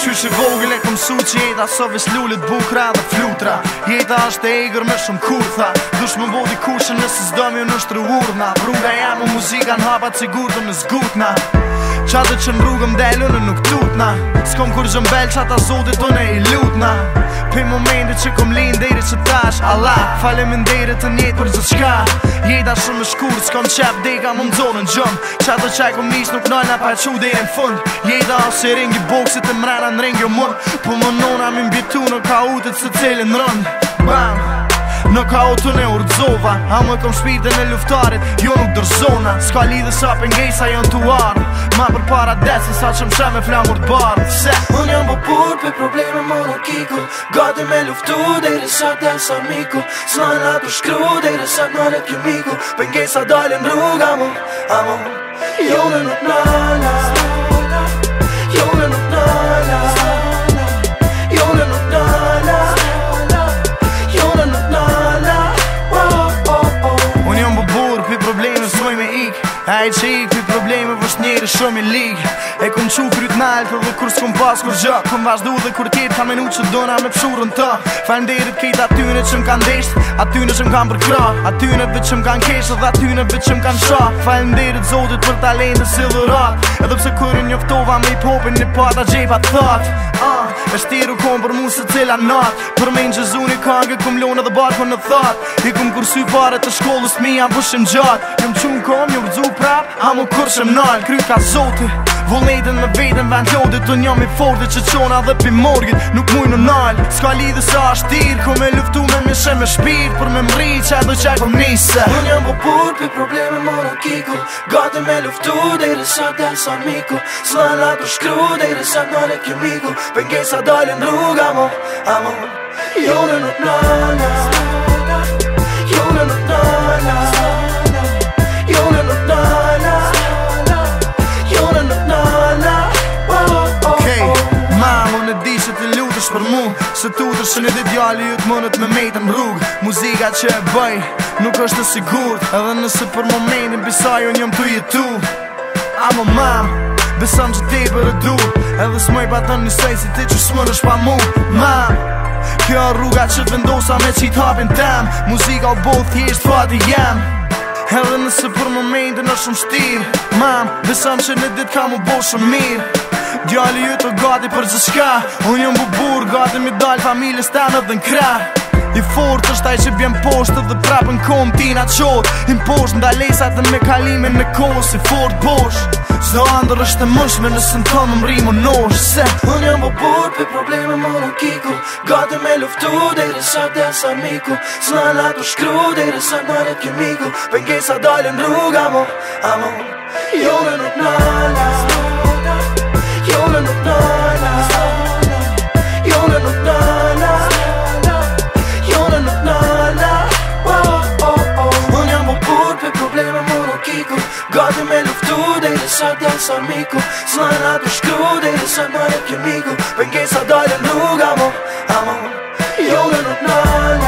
Qy që vogile këm su që jeta So vis lullit bukra dhe flutra Jeta është e igër me shumë kurtha Dush më vodi kushën nësë zdomi në shtru urna Brunga jamu muzika në hapa cigurdu në zgutna Qatë që në rrugëm delu në nuk tutna S'kom kur gjëm qatë azotit të ne i lutna Pe momente që kom linë deri që tash Allah Falem në të njetë për zë qka Jeda shumë në shkur s'kom qep dega më ndonë në gjëm Qatë që e kom nuk nojna pa paqu dhe e në fund Jeda ose ringi boksit e mrena në ringi o jo mërë Po më nona mi mbitu në ka se cilin rënd Bam Në ka otën e urdzova A më kom shpirtën e luftarit Jo nuk dërzona Ska lidhë sa pëngej sa jën të arë Ma për para desi sa që më shem e flamur të barë Se unë jam bëpur për probleme më në kiku Gati me luftu dhe i rësat dhe në sarmiko Sna në atë për shkru dhe i rësat në rëtë kjo miku Pëngej sa dalë në rruga mu A mu Jo në nuk në e qi Kuj probleme vësht njeri shumë i lig E kum qu kryt nalë për dhe kur s'kum pas kur gjë Kum vazhdu dhe kur tjetë ka menu që dona me pshurën të Fajnë derit kejt atyne që m'kan desht Atyne që m'kan përkra Atyne vë që m'kan keshë dhe atyne vë që m'kan qa Fajnë derit zotit për talente si dhe rat Edhe pse kërin njoftova me i popin një pata gjepa të thot uh, ah, E shtiru kom për mu se cila nat Për me në gjëzu një kange kum lona dhe bat më në thot I kum pare të shkollës mi jam vëshim gjat Kum qu n'kom një Amu mu kërshem nalë, kry ka zoti Vullnetën me vetën vend jodit Të i forde që qona dhe pi morgit Nuk muj në nalë, s'ka lidhë sa është Ko me luftu me mishë me shpirt Për me mri që edhe që e kom nise Unë jam pur për probleme mora kiko Gati me luftu dhe i rësat dhe sa miko Sla në latë shkru dhe i rësat në kjo miko Për nge sa dalë në rrug, amon, amon Jone nuk në është për mu Se tu të shënë dhe djali ju të mënët me mejtë në rrugë Muzika që e bëj, nuk është të sigur Edhe nëse për momentin pisa ju njëm të jetu A më mamë, besëm që ti për e du Edhe s'moj pa të njësaj si ti që s'mon është pa mu Mamë, kjo rruga që të vendosa me që i tapin tem Muzika o bo thjesht fa të jem Edhe nëse për momentin është shumë shtirë Mamë, besëm që në dit ka mu bo shumë mirë Djali ju të gati për që shka Unë jëmë bubur, gati mi dalë familje stanët dhe në kra I fort është taj që bjen poshtë dhe prapën kom tina qot Im poshtë nda lejsat dhe me kalime në kohë si fort bosh Zdo andër është të mëshme nësë në tonë më rrimë në noshë se Unë jam bubur për probleme më në kiku Gati me luftu dhe i rësak dhe sa miku Sna në latu shkru dhe i rësak në rët kemiku Për nge sa dalën rruga mo, amo Jo me nuk nalë Zdo nuk nalë Ju në nuk nana Ju në nuk nana Ju në nuk nana oh, oh. Unë jam vëpun për problemëm u në kiku Gatëm e luftu dhe i sartë janë sarmiku S'na nga të shkru dhe i sartë bërë këmiku Për ngej s'a dojnë nuk amon Ju në nuk nana